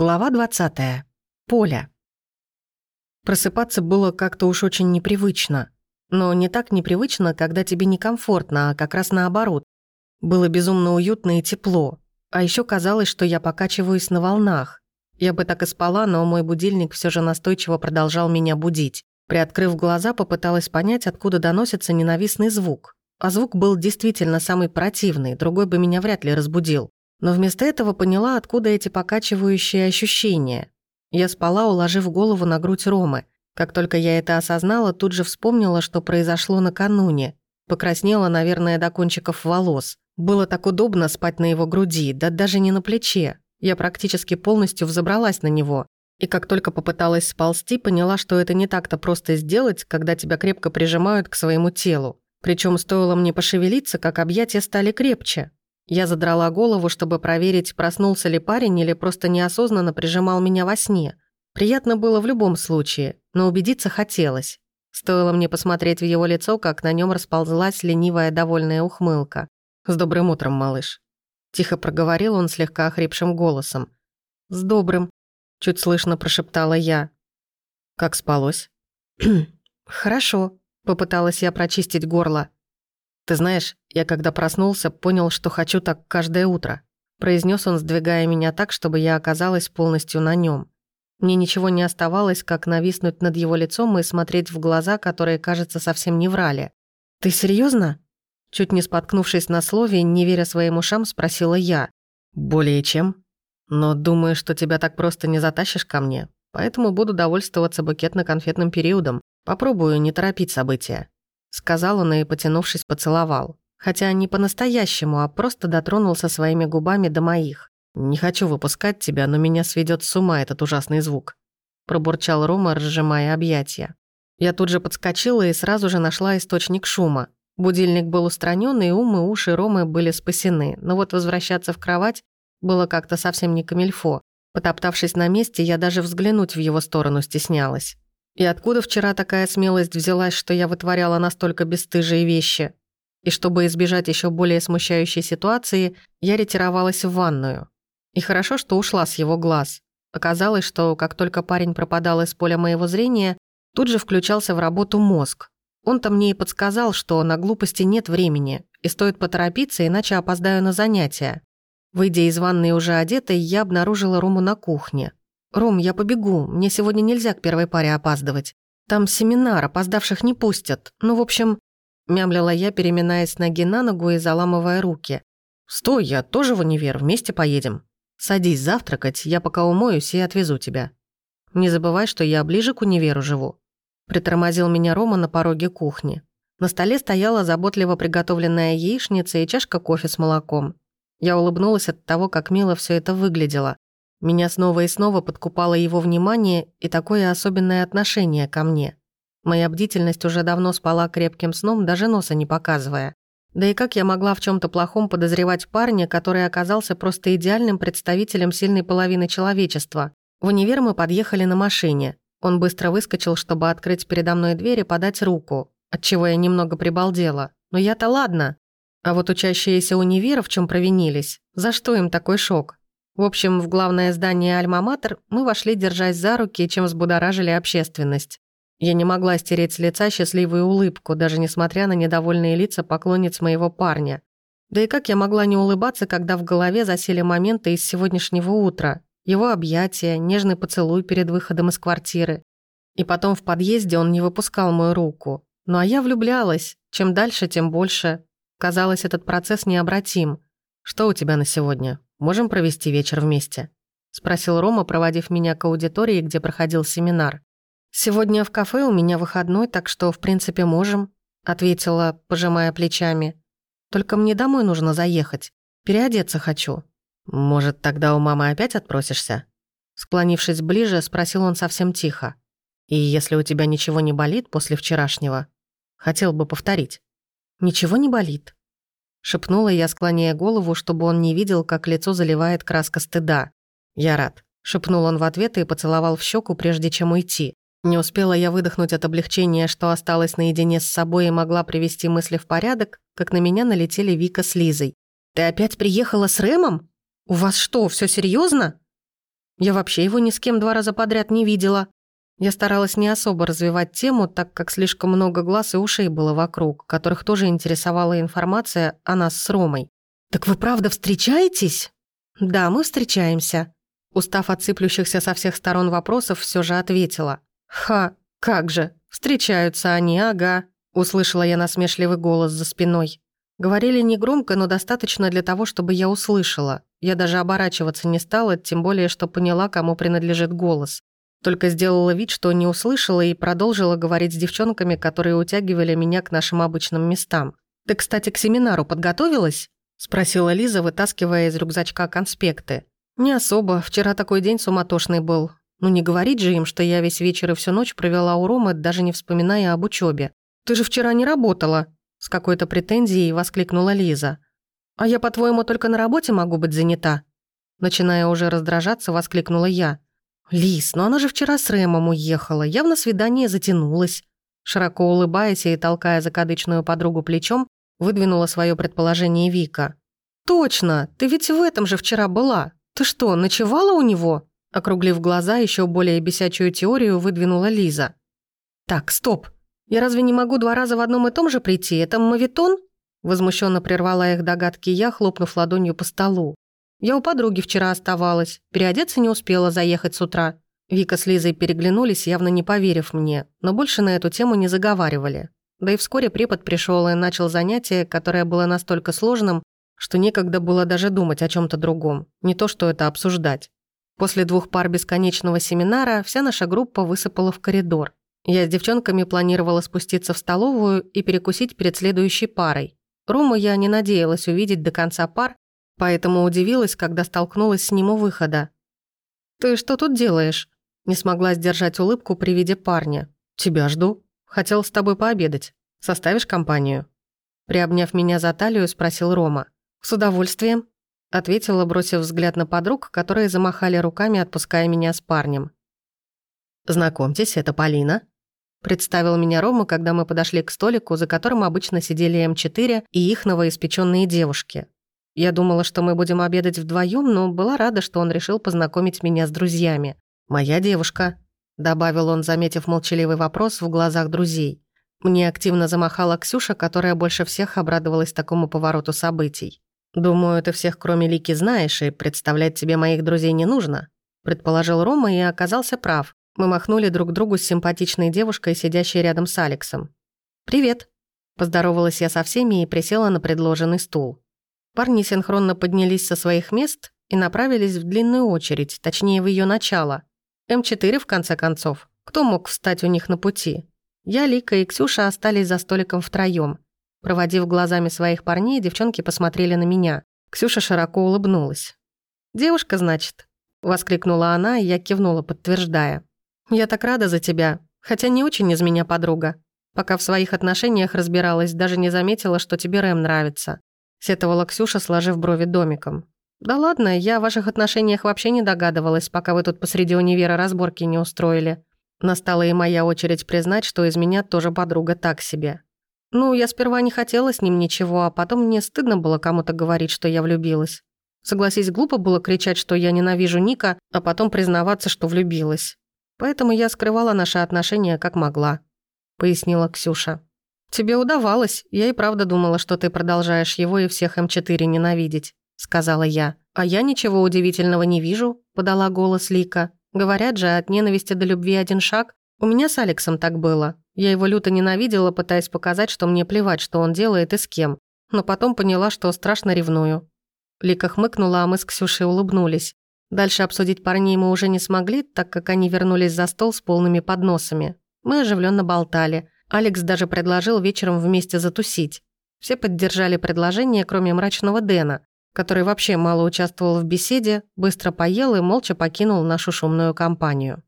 Глава 20. Поля. Просыпаться было как-то уж очень непривычно. Но не так непривычно, когда тебе некомфортно, а как раз наоборот. Было безумно уютно и тепло. А еще казалось, что я покачиваюсь на волнах. Я бы так и спала, но мой будильник все же настойчиво продолжал меня будить. Приоткрыв глаза, попыталась понять, откуда доносится ненавистный звук. А звук был действительно самый противный, другой бы меня вряд ли разбудил. Но вместо этого поняла, откуда эти покачивающие ощущения. Я спала, уложив голову на грудь Ромы. Как только я это осознала, тут же вспомнила, что произошло накануне. Покраснела, наверное, до кончиков волос. Было так удобно спать на его груди, да даже не на плече. Я практически полностью взобралась на него. И как только попыталась сползти, поняла, что это не так-то просто сделать, когда тебя крепко прижимают к своему телу. Причем стоило мне пошевелиться, как объятия стали крепче. Я задрала голову, чтобы проверить, проснулся ли парень или просто неосознанно прижимал меня во сне. Приятно было в любом случае, но убедиться хотелось. Стоило мне посмотреть в его лицо, как на нем расползлась ленивая довольная ухмылка. «С добрым утром, малыш». Тихо проговорил он слегка охрипшим голосом. «С добрым», — чуть слышно прошептала я. «Как спалось?» «Хорошо», — попыталась я прочистить горло. «Ты знаешь, я когда проснулся, понял, что хочу так каждое утро», произнес он, сдвигая меня так, чтобы я оказалась полностью на нем. Мне ничего не оставалось, как нависнуть над его лицом и смотреть в глаза, которые, кажется, совсем не врали. «Ты серьезно? Чуть не споткнувшись на слове, не веря своим ушам, спросила я. «Более чем. Но думаю, что тебя так просто не затащишь ко мне, поэтому буду довольствоваться букетно-конфетным периодом. Попробую не торопить события». Сказал он и, потянувшись, поцеловал. Хотя не по-настоящему, а просто дотронулся своими губами до моих. «Не хочу выпускать тебя, но меня сведет с ума этот ужасный звук», пробурчал Рома, разжимая объятия. Я тут же подскочила и сразу же нашла источник шума. Будильник был устранен, и ум и уши Ромы были спасены, но вот возвращаться в кровать было как-то совсем не камильфо. Потоптавшись на месте, я даже взглянуть в его сторону стеснялась. И откуда вчера такая смелость взялась, что я вытворяла настолько бесстыжие вещи? И чтобы избежать еще более смущающей ситуации, я ретировалась в ванную. И хорошо, что ушла с его глаз. Оказалось, что как только парень пропадал из поля моего зрения, тут же включался в работу мозг. Он-то мне и подсказал, что на глупости нет времени, и стоит поторопиться, иначе опоздаю на занятия. Выйдя из ванной уже одетой, я обнаружила Рому на кухне. «Ром, я побегу. Мне сегодня нельзя к первой паре опаздывать. Там семинар, опоздавших не пустят. Ну, в общем...» Мямлила я, переминаясь ноги на ногу и заламывая руки. «Стой, я тоже в универ, вместе поедем. Садись завтракать, я пока умоюсь и отвезу тебя. Не забывай, что я ближе к универу живу». Притормозил меня Рома на пороге кухни. На столе стояла заботливо приготовленная яичница и чашка кофе с молоком. Я улыбнулась от того, как мило все это выглядело. Меня снова и снова подкупало его внимание и такое особенное отношение ко мне. Моя бдительность уже давно спала крепким сном, даже носа не показывая. Да и как я могла в чем то плохом подозревать парня, который оказался просто идеальным представителем сильной половины человечества? В универ мы подъехали на машине. Он быстро выскочил, чтобы открыть передо мной дверь и подать руку, отчего я немного прибалдела. Но я-то ладно. А вот учащиеся универа в чем провинились? За что им такой шок? В общем, в главное здание Альма-Матер мы вошли, держась за руки, чем взбудоражили общественность. Я не могла стереть с лица счастливую улыбку, даже несмотря на недовольные лица поклонниц моего парня. Да и как я могла не улыбаться, когда в голове засели моменты из сегодняшнего утра. Его объятия, нежный поцелуй перед выходом из квартиры. И потом в подъезде он не выпускал мою руку. Ну а я влюблялась. Чем дальше, тем больше. Казалось, этот процесс необратим. Что у тебя на сегодня? Можем провести вечер вместе?» — спросил Рома, проводив меня к аудитории, где проходил семинар. «Сегодня в кафе у меня выходной, так что, в принципе, можем», — ответила, пожимая плечами. «Только мне домой нужно заехать. Переодеться хочу». «Может, тогда у мамы опять отпросишься?» Склонившись ближе, спросил он совсем тихо. «И если у тебя ничего не болит после вчерашнего, хотел бы повторить». «Ничего не болит», Шепнула я, склоняя голову, чтобы он не видел, как лицо заливает краска стыда. «Я рад», — шепнул он в ответ и поцеловал в щеку, прежде чем уйти. Не успела я выдохнуть от облегчения, что осталась наедине с собой и могла привести мысли в порядок, как на меня налетели Вика с Лизой. «Ты опять приехала с Рэмом? У вас что, все серьезно? Я вообще его ни с кем два раза подряд не видела. Я старалась не особо развивать тему, так как слишком много глаз и ушей было вокруг, которых тоже интересовала информация о нас с Ромой. «Так вы правда встречаетесь?» «Да, мы встречаемся». Устав от сыплющихся со всех сторон вопросов, все же ответила. «Ха, как же, встречаются они, ага», услышала я насмешливый голос за спиной. Говорили негромко, но достаточно для того, чтобы я услышала. Я даже оборачиваться не стала, тем более, что поняла, кому принадлежит голос. Только сделала вид, что не услышала и продолжила говорить с девчонками, которые утягивали меня к нашим обычным местам. «Ты, кстати, к семинару подготовилась?» – спросила Лиза, вытаскивая из рюкзачка конспекты. «Не особо. Вчера такой день суматошный был. Ну не говорить же им, что я весь вечер и всю ночь провела у Ромы, даже не вспоминая об учебе. Ты же вчера не работала!» С какой-то претензией воскликнула Лиза. «А я, по-твоему, только на работе могу быть занята?» Начиная уже раздражаться, воскликнула я. «Лиз, но она же вчера с Рэмом уехала, явно свидание затянулось». Широко улыбаясь и толкая закадычную подругу плечом, выдвинула свое предположение Вика. «Точно, ты ведь в этом же вчера была. Ты что, ночевала у него?» Округлив глаза, еще более бесячую теорию выдвинула Лиза. «Так, стоп. «Я разве не могу два раза в одном и том же прийти? Это мавитон?» Возмущенно прервала их догадки я, хлопнув ладонью по столу. «Я у подруги вчера оставалась. Переодеться не успела заехать с утра». Вика с Лизой переглянулись, явно не поверив мне, но больше на эту тему не заговаривали. Да и вскоре препод пришел и начал занятие, которое было настолько сложным, что некогда было даже думать о чем то другом, не то что это обсуждать. После двух пар бесконечного семинара вся наша группа высыпала в коридор. Я с девчонками планировала спуститься в столовую и перекусить перед следующей парой. Рому я не надеялась увидеть до конца пар, поэтому удивилась, когда столкнулась с ним у выхода. «Ты что тут делаешь?» Не смогла сдержать улыбку при виде парня. «Тебя жду. Хотел с тобой пообедать. Составишь компанию?» Приобняв меня за талию, спросил Рома. «С удовольствием», — ответила, бросив взгляд на подруг, которые замахали руками, отпуская меня с парнем. «Знакомьтесь, это Полина», — представил меня Рома, когда мы подошли к столику, за которым обычно сидели М4 и их новоиспеченные девушки. Я думала, что мы будем обедать вдвоем, но была рада, что он решил познакомить меня с друзьями. «Моя девушка», — добавил он, заметив молчаливый вопрос в глазах друзей. Мне активно замахала Ксюша, которая больше всех обрадовалась такому повороту событий. «Думаю, ты всех, кроме Лики, знаешь, и представлять тебе моих друзей не нужно», предположил Рома и оказался прав. Мы махнули друг другу с симпатичной девушкой, сидящей рядом с Алексом. «Привет!» Поздоровалась я со всеми и присела на предложенный стул. Парни синхронно поднялись со своих мест и направились в длинную очередь, точнее, в ее начало. М4, в конце концов. Кто мог встать у них на пути? Я, Лика и Ксюша остались за столиком втроём. Проводив глазами своих парней, девчонки посмотрели на меня. Ксюша широко улыбнулась. «Девушка, значит?» – воскликнула она, и я кивнула, подтверждая. «Я так рада за тебя, хотя не очень из меня подруга. Пока в своих отношениях разбиралась, даже не заметила, что тебе Рэм нравится», сетовала Ксюша, сложив брови домиком. «Да ладно, я о ваших отношениях вообще не догадывалась, пока вы тут посреди универа разборки не устроили». Настала и моя очередь признать, что из меня тоже подруга так себе. Ну, я сперва не хотела с ним ничего, а потом мне стыдно было кому-то говорить, что я влюбилась. Согласись, глупо было кричать, что я ненавижу Ника, а потом признаваться, что влюбилась. Поэтому я скрывала наши отношения как могла», — пояснила Ксюша. «Тебе удавалось. Я и правда думала, что ты продолжаешь его и всех М4 ненавидеть», — сказала я. «А я ничего удивительного не вижу», — подала голос Лика. «Говорят же, от ненависти до любви один шаг. У меня с Алексом так было. Я его люто ненавидела, пытаясь показать, что мне плевать, что он делает и с кем. Но потом поняла, что страшно ревную». Лика хмыкнула, а мы с Ксюшей улыбнулись. Дальше обсудить парней мы уже не смогли, так как они вернулись за стол с полными подносами. Мы оживленно болтали. Алекс даже предложил вечером вместе затусить. Все поддержали предложение, кроме мрачного Дэна, который вообще мало участвовал в беседе, быстро поел и молча покинул нашу шумную компанию.